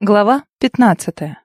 Глава 15.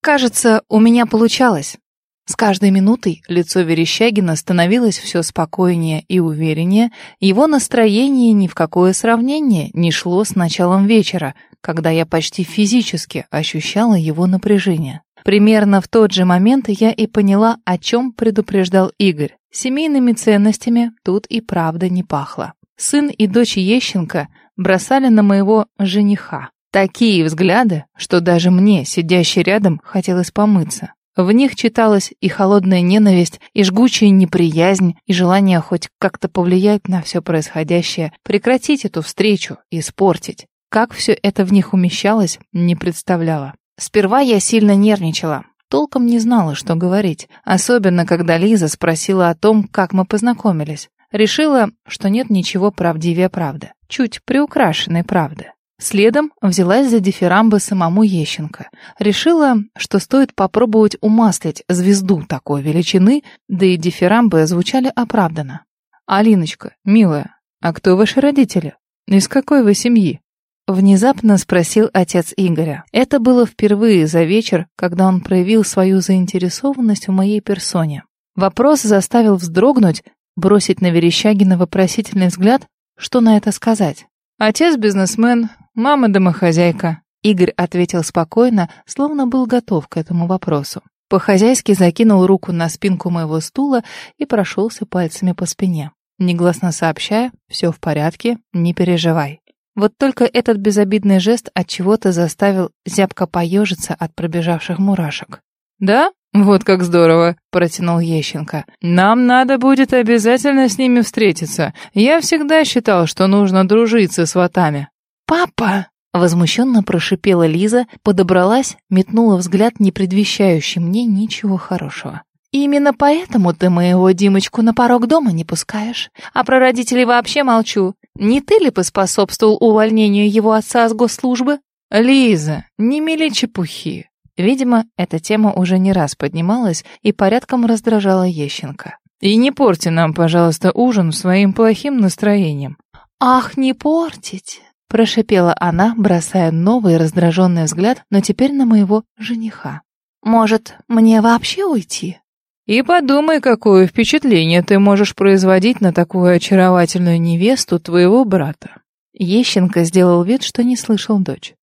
Кажется, у меня получалось. С каждой минутой лицо Верещагина становилось все спокойнее и увереннее, его настроение ни в какое сравнение не шло с началом вечера, когда я почти физически ощущала его напряжение. Примерно в тот же момент я и поняла, о чем предупреждал Игорь. Семейными ценностями тут и правда не пахло. Сын и дочь Ещенко бросали на моего жениха. Такие взгляды, что даже мне, сидящей рядом, хотелось помыться. В них читалась и холодная ненависть, и жгучая неприязнь, и желание хоть как-то повлиять на все происходящее, прекратить эту встречу, испортить. Как все это в них умещалось, не представляла. Сперва я сильно нервничала, толком не знала, что говорить, особенно когда Лиза спросила о том, как мы познакомились. Решила, что нет ничего правдивее правды, чуть приукрашенной правды. Следом взялась за дифирамбы самому Ещенко. Решила, что стоит попробовать умаслить звезду такой величины, да и дифирамбы звучали оправданно. «Алиночка, милая, а кто ваши родители? Из какой вы семьи?» Внезапно спросил отец Игоря. Это было впервые за вечер, когда он проявил свою заинтересованность в моей персоне. Вопрос заставил вздрогнуть, бросить на Верещагина вопросительный взгляд, что на это сказать. Отец бизнесмен, мама домохозяйка. Игорь ответил спокойно, словно был готов к этому вопросу. По-хозяйски закинул руку на спинку моего стула и прошелся пальцами по спине, негласно сообщая «все в порядке, не переживай». Вот только этот безобидный жест от чего-то заставил зябко поежиться от пробежавших мурашек. «Да? Вот как здорово!» — протянул Ещенко. «Нам надо будет обязательно с ними встретиться. Я всегда считал, что нужно дружить со сватами». «Папа!» — возмущенно прошипела Лиза, подобралась, метнула взгляд, не предвещающий мне ничего хорошего. «Именно поэтому ты моего Димочку на порог дома не пускаешь. А про родителей вообще молчу. Не ты ли поспособствовал увольнению его отца с госслужбы?» «Лиза, не мели чепухи. Видимо, эта тема уже не раз поднималась и порядком раздражала Ещенко. «И не порти нам, пожалуйста, ужин своим плохим настроением». «Ах, не портить!» — прошипела она, бросая новый раздраженный взгляд, но теперь на моего жениха. «Может, мне вообще уйти?» «И подумай, какое впечатление ты можешь производить на такую очаровательную невесту твоего брата». Ещенко сделал вид, что не слышал дочь.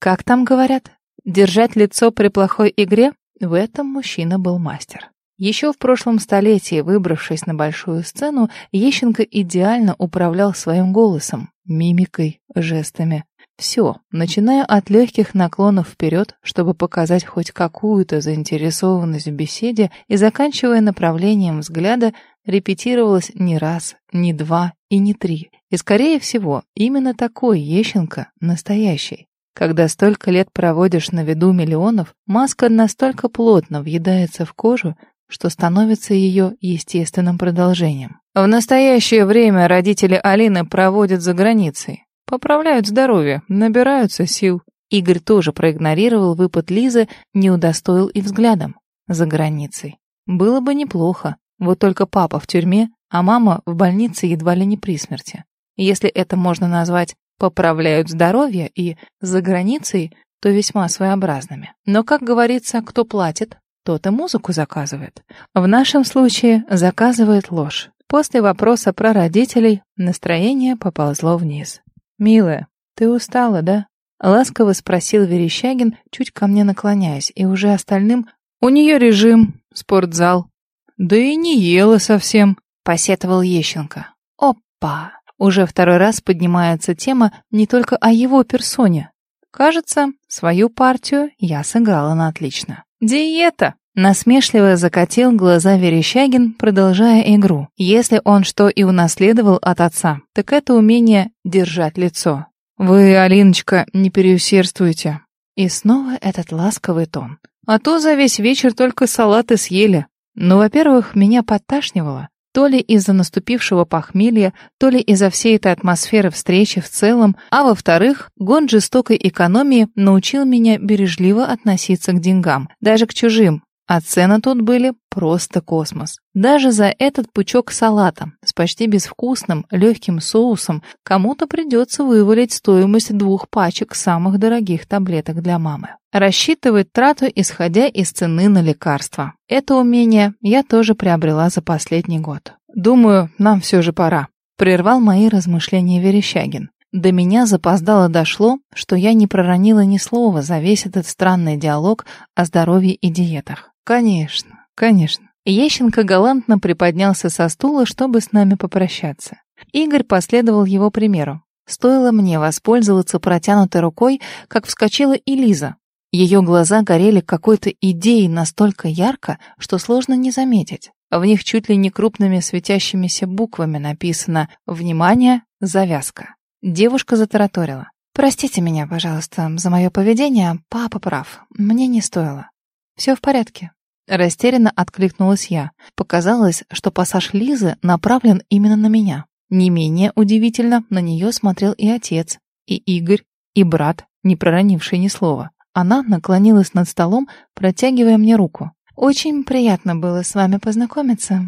«Как там говорят? Держать лицо при плохой игре — в этом мужчина был мастер. Еще в прошлом столетии, выбравшись на большую сцену, Ещенко идеально управлял своим голосом, мимикой, жестами. Все, начиная от легких наклонов вперед, чтобы показать хоть какую-то заинтересованность в беседе, и заканчивая направлением взгляда, репетировалось не раз, не два и не три. И, скорее всего, именно такой Ещенко настоящий. Когда столько лет проводишь на виду миллионов, маска настолько плотно въедается в кожу, что становится ее естественным продолжением. В настоящее время родители Алины проводят за границей. Поправляют здоровье, набираются сил. Игорь тоже проигнорировал выпад Лизы, не удостоил и взглядом. За границей. Было бы неплохо. Вот только папа в тюрьме, а мама в больнице едва ли не при смерти. Если это можно назвать поправляют здоровье и за границей, то весьма своеобразными. Но, как говорится, кто платит, тот и музыку заказывает. В нашем случае заказывает ложь. После вопроса про родителей настроение поползло вниз. «Милая, ты устала, да?» Ласково спросил Верещагин, чуть ко мне наклоняясь, и уже остальным «У нее режим, спортзал». «Да и не ела совсем», — посетовал Ещенко. «Опа!» Уже второй раз поднимается тема не только о его персоне. Кажется, свою партию я сыграла на отлично. «Диета!» Насмешливо закатил глаза Верещагин, продолжая игру. Если он что и унаследовал от отца, так это умение держать лицо. «Вы, Алиночка, не переусердствуйте». И снова этот ласковый тон. А то за весь вечер только салаты съели. Ну, во-первых, меня подташнивало. То ли из-за наступившего похмелья, то ли из-за всей этой атмосферы встречи в целом, а во-вторых, гон жестокой экономии научил меня бережливо относиться к деньгам, даже к чужим, А цены тут были просто космос. Даже за этот пучок салата с почти безвкусным, легким соусом кому-то придется вывалить стоимость двух пачек самых дорогих таблеток для мамы. Рассчитывать трату, исходя из цены на лекарства. Это умение я тоже приобрела за последний год. Думаю, нам все же пора. Прервал мои размышления Верещагин. До меня запоздало дошло, что я не проронила ни слова за весь этот странный диалог о здоровье и диетах. Конечно, конечно. Ещенко галантно приподнялся со стула, чтобы с нами попрощаться. Игорь последовал его примеру. Стоило мне воспользоваться протянутой рукой, как вскочила и Лиза. Ее глаза горели какой-то идеей настолько ярко, что сложно не заметить. В них чуть ли не крупными светящимися буквами написано «Внимание! Завязка». Девушка затараторила. «Простите меня, пожалуйста, за мое поведение. Папа прав. Мне не стоило». «Все в порядке». Растерянно откликнулась я. Показалось, что пассаж Лизы направлен именно на меня. Не менее удивительно, на нее смотрел и отец, и Игорь, и брат, не проронивший ни слова. Она наклонилась над столом, протягивая мне руку. «Очень приятно было с вами познакомиться».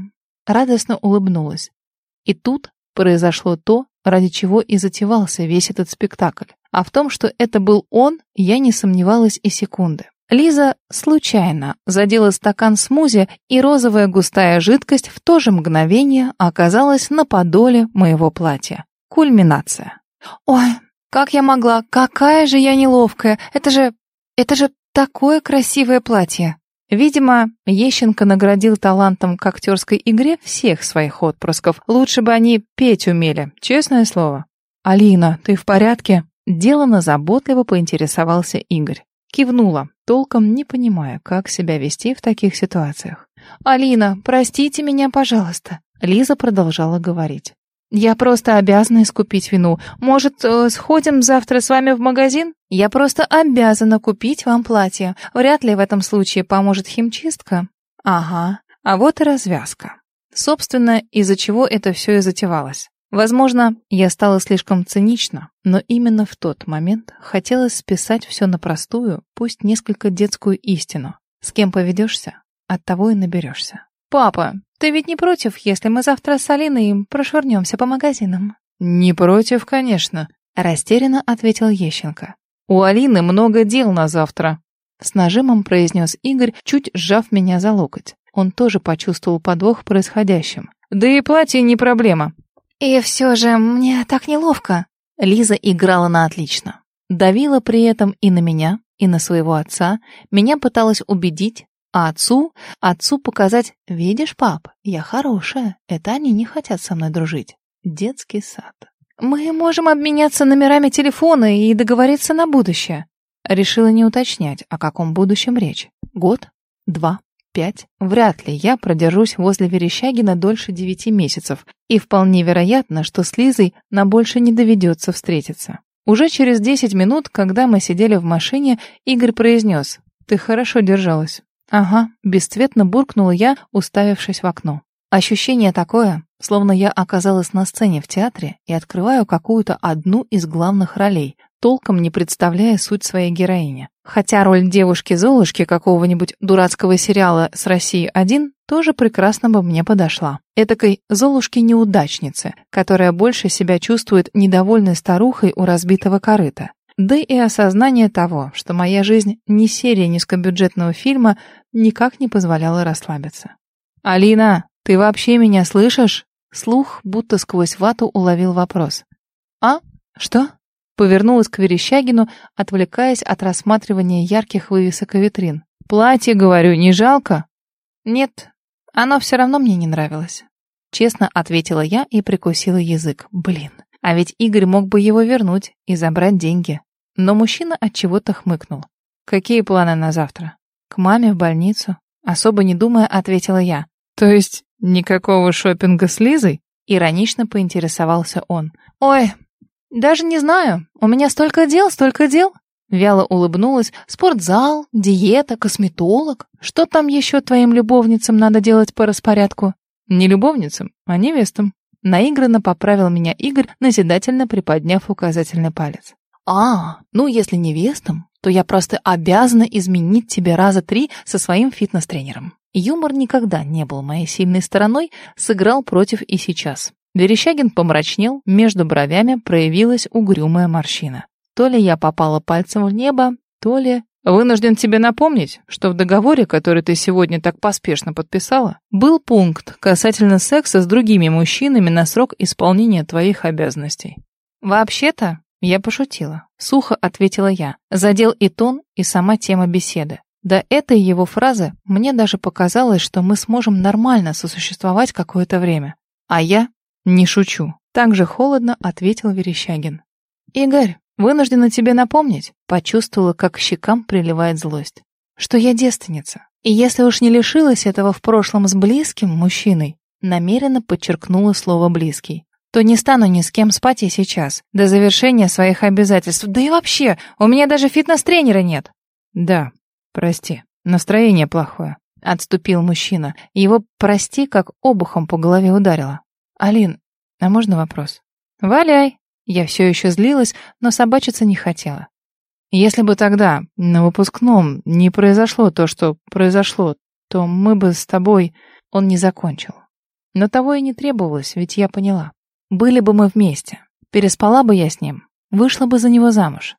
Радостно улыбнулась. И тут произошло то, ради чего и затевался весь этот спектакль. А в том, что это был он, я не сомневалась и секунды. Лиза случайно задела стакан смузи, и розовая густая жидкость в то же мгновение оказалась на подоле моего платья. Кульминация. «Ой, как я могла? Какая же я неловкая! Это же... это же такое красивое платье!» Видимо, Ещенко наградил талантом к актерской игре всех своих отпрысков. Лучше бы они петь умели, честное слово. «Алина, ты в порядке?» Делано заботливо поинтересовался Игорь. Кивнула, толком не понимая, как себя вести в таких ситуациях. «Алина, простите меня, пожалуйста», — Лиза продолжала говорить. «Я просто обязана искупить вину. Может, э, сходим завтра с вами в магазин? Я просто обязана купить вам платье. Вряд ли в этом случае поможет химчистка». «Ага, а вот и развязка». Собственно, из-за чего это все и затевалось. Возможно, я стала слишком цинична, но именно в тот момент хотелось списать все на простую, пусть несколько детскую истину. С кем поведешься, от того и наберешься. «Папа, ты ведь не против, если мы завтра с Алиной прошвырнемся по магазинам?» «Не против, конечно», — растерянно ответил Ещенко. «У Алины много дел на завтра», — с нажимом произнес Игорь, чуть сжав меня за локоть. Он тоже почувствовал подвох в происходящем. «Да и платье не проблема». «И все же мне так неловко». Лиза играла на отлично. Давила при этом и на меня, и на своего отца. Меня пыталась убедить, а отцу, отцу показать, видишь, пап, я хорошая, это они не хотят со мной дружить. Детский сад. Мы можем обменяться номерами телефона и договориться на будущее. Решила не уточнять, о каком будущем речь. Год? Два? Пять? Вряд ли я продержусь возле Верещагина дольше девяти месяцев, и вполне вероятно, что с Лизой нам больше не доведется встретиться. Уже через десять минут, когда мы сидели в машине, Игорь произнес «Ты хорошо держалась». «Ага», — бесцветно буркнула я, уставившись в окно. Ощущение такое, словно я оказалась на сцене в театре и открываю какую-то одну из главных ролей, толком не представляя суть своей героини. Хотя роль девушки-золушки какого-нибудь дурацкого сериала с России-1 тоже прекрасно бы мне подошла. Этакой Золушки-неудачницы, которая больше себя чувствует недовольной старухой у разбитого корыта. Да и осознание того, что моя жизнь не серия низкобюджетного фильма, никак не позволяло расслабиться. «Алина, ты вообще меня слышишь?» Слух, будто сквозь вату, уловил вопрос. «А? Что?» Повернулась к Верещагину, отвлекаясь от рассматривания ярких вывесок и витрин. «Платье, говорю, не жалко?» «Нет, оно все равно мне не нравилось». Честно ответила я и прикусила язык. Блин, а ведь Игорь мог бы его вернуть и забрать деньги. Но мужчина от чего-то хмыкнул. Какие планы на завтра? К маме в больницу? Особо не думая, ответила я. То есть никакого шопинга с Лизой? Иронично поинтересовался он. Ой, даже не знаю. У меня столько дел, столько дел. Вяло улыбнулась. Спортзал, диета, косметолог. Что там еще твоим любовницам надо делать по распорядку? Не любовницам, а невестам. Наигранно поправил меня Игорь, назидательно приподняв указательный палец. «А, ну если невестам, то я просто обязана изменить тебе раза три со своим фитнес-тренером. Юмор никогда не был моей сильной стороной, сыграл против и сейчас. Верещагин помрачнел, между бровями проявилась угрюмая морщина. То ли я попала пальцем в небо, то ли... Вынужден тебе напомнить, что в договоре, который ты сегодня так поспешно подписала, был пункт касательно секса с другими мужчинами на срок исполнения твоих обязанностей. Вообще-то, я пошутила. Сухо ответила я. Задел и тон, и сама тема беседы. До этой его фразы мне даже показалось, что мы сможем нормально сосуществовать какое-то время. А я не шучу. Так же холодно ответил Верещагин. Игорь, Вынуждена тебе напомнить, почувствовала, как к щекам приливает злость, что я девственница. И если уж не лишилась этого в прошлом с близким мужчиной, намеренно подчеркнула слово «близкий», то не стану ни с кем спать и сейчас, до завершения своих обязательств. Да и вообще, у меня даже фитнес-тренера нет. Да, прости, настроение плохое. Отступил мужчина. Его «прости» как обухом по голове ударило. «Алин, а можно вопрос?» «Валяй!» Я все еще злилась, но собачиться не хотела. Если бы тогда, на выпускном, не произошло то, что произошло, то мы бы с тобой... Он не закончил. Но того и не требовалось, ведь я поняла. Были бы мы вместе. Переспала бы я с ним. Вышла бы за него замуж.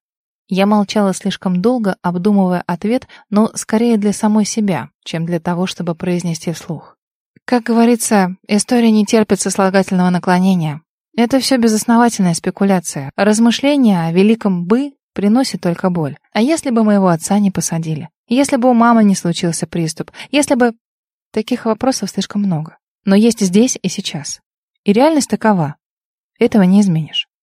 Я молчала слишком долго, обдумывая ответ, но скорее для самой себя, чем для того, чтобы произнести вслух. Как говорится, история не терпит сослагательного наклонения. Это все безосновательная спекуляция. Размышления о великом «бы» приносят только боль. А если бы моего отца не посадили? Если бы у мамы не случился приступ? Если бы... Таких вопросов слишком много. Но есть здесь и сейчас. И реальность такова. Этого не изменишь.